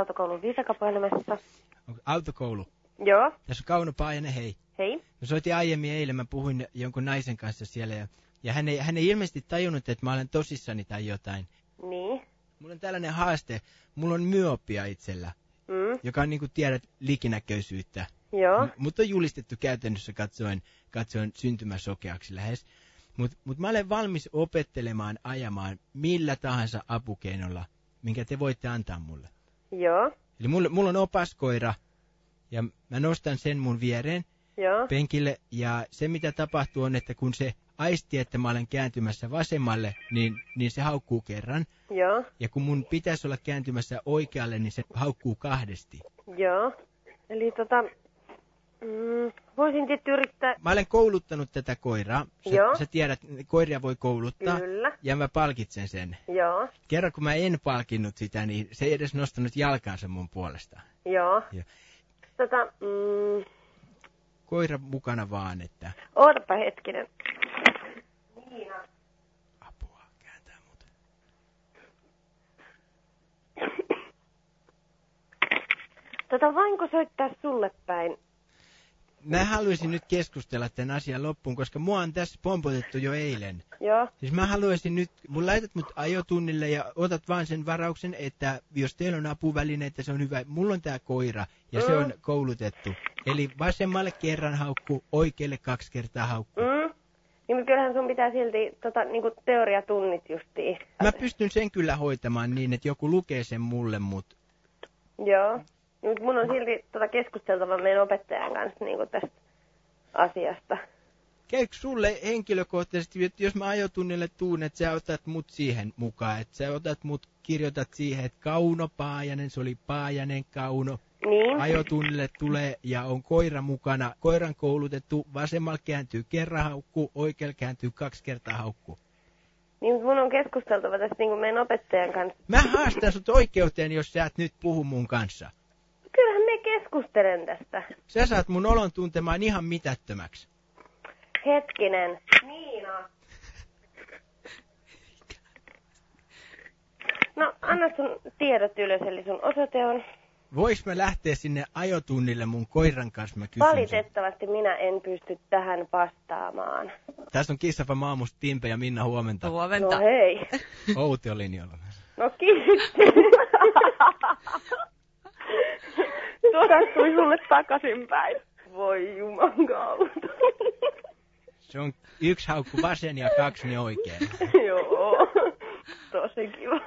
autokoulun viisakapuhelimessa. Autokoulu? Joo, Tässä on Kauno Paajanen, hei. hei. Mä soitin aiemmin eilen, mä puhuin jonkun naisen kanssa siellä ja, ja hän, ei, hän ei ilmeisesti tajunnut, että mä olen tosissani tai jotain. Niin. Mulla on tällainen haaste, mulla on myopia itsellä, Mm. joka on niin kuin tiedät likinäköisyyttä. Joo. M- Mut on julistettu käytännössä katsoen, katsoen syntymäsokeaksi lähes. Mutta mut mä olen valmis opettelemaan ajamaan millä tahansa apukeinolla, minkä te voitte antaa mulle. Joo. Eli mulla, mulla on opaskoira, ja mä nostan sen mun viereen Joo. penkille, ja se mitä tapahtuu on, että kun se aisti, että mä olen kääntymässä vasemmalle, niin, niin se haukkuu kerran. Joo. Ja kun mun pitäisi olla kääntymässä oikealle, niin se haukkuu kahdesti. Joo. Eli tota... Mm, voisin tietysti yrittää... Mä olen kouluttanut tätä koiraa. Sä, Joo. sä tiedät, koiria voi kouluttaa. Kyllä. Ja mä palkitsen sen. Joo. Kerran kun mä en palkinnut sitä, niin se ei edes nostanut jalkaansa mun puolesta. Joo. Joo. Tota... Mm, Koira mukana vaan, että ootapa hetkinen. Niina. apua kääntää mut. Tota, voinko soittaa sulle päin? Mä haluaisin nyt keskustella tämän asian loppuun, koska mua on tässä pompotettu jo eilen. Joo. Siis mä haluaisin nyt, mun laitat mut ajotunnille ja otat vaan sen varauksen, että jos teillä on apuvälineitä, se on hyvä. Mulla on tää koira ja se Mm. on koulutettu. Eli vasemmalle kerran haukku, oikealle kaksi kertaa haukku. Mm. Niin, mutta kyllähän sun pitää silti tota, niinku teoriatunnit justiin. Mä pystyn sen kyllä hoitamaan niin, että joku lukee sen mulle, mut Joo. Niin, Mutta mun on silti tota keskusteltava meidän opettajan kanssa niinku tästä asiasta. käykö sulle henkilökohtaisesti, että jos mä ajotunnille tuun, että sä otat mut siihen mukaan, että sä otat mut, kirjoitat siihen, että Kauno Paajanen, se oli Paajanen Kauno, Niin. ajotunnille tulee ja on koira mukana, koiran koulutettu, vasemmalla kääntyy kerran haukku, oikealla kääntyy kaksi kertaa haukku. Niin, mutta mun on keskusteltava tästä niinku meidän opettajan kanssa. Mä haastan sut oikeuteen, jos sä et nyt puhu mun kanssa. Kyllähän me keskustelen tästä. Sä saat mun olon tuntemaan ihan mitättömäksi. Hetkinen. Niina. No, anna sun tiedot ylös, eli sun osoite on. Vois mä lähteä sinne ajotunnille mun koiran kanssa, mä kysyn sen. Valitettavasti minä en pysty tähän vastaamaan. Tässä on Kissafa Maamus, Timpe ja Minna huomenta. Huomenta. No hei. Outi on linjalla. No kiitos. Tuli sulle takaisinpäin. Voi juman kautta. Se on yksi haukku vasen ja kaksi ne oikein. Joo. Tosi kiva.